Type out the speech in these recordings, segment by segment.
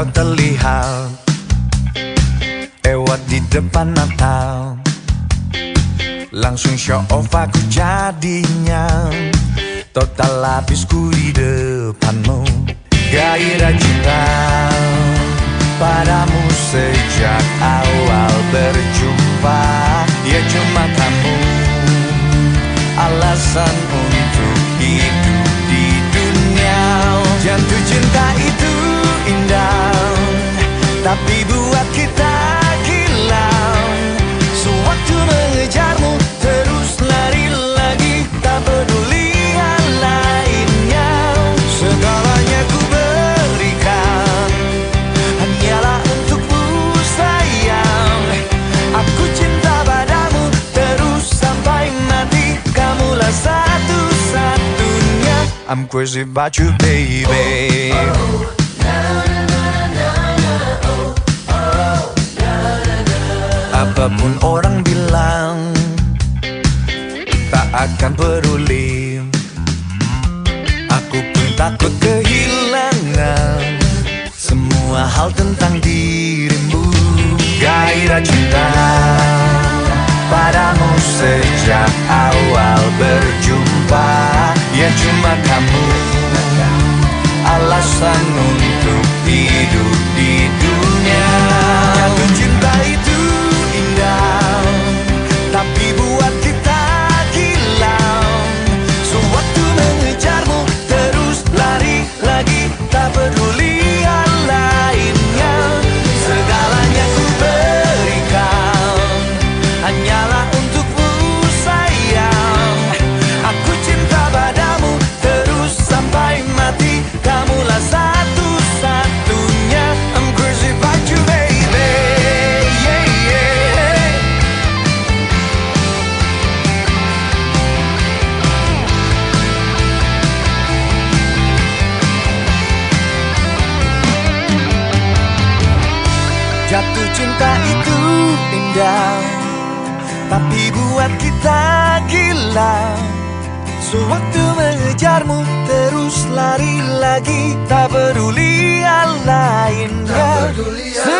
kau terlihat Ewat di depan Natal. Langsung show off aku jadinya. Total lapisku di depanmu. Gairah cinta Padamu sejak awal berjumpa. Ya cuma kamu Alasan untuk hidup di dunia. Jatuh cinta itu tapi buat kita gila Sewaktu mengejarmu terus lari lagi. Tak peduli hal lainnya Segalanya ku berikan. Hanyalah untukmu sayang. Aku cinta padamu terus sampai mati. Kamulah satu-satunya. I'm crazy about you baby Apa pun orang bilang Tak akan peduli. Aku pun takut kehilangan Semua hal tentang dirimu. Gairah cinta Padamu sejak awal berjumpa. Ya cuma kamu Alasan untuk hidup di dunia Jatuh cinta itu indah Tapi buat kita gila. Sewaktu mengejarmu terus lari lagi. Tak peduli hal lainnya. Segalanya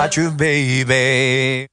about you baby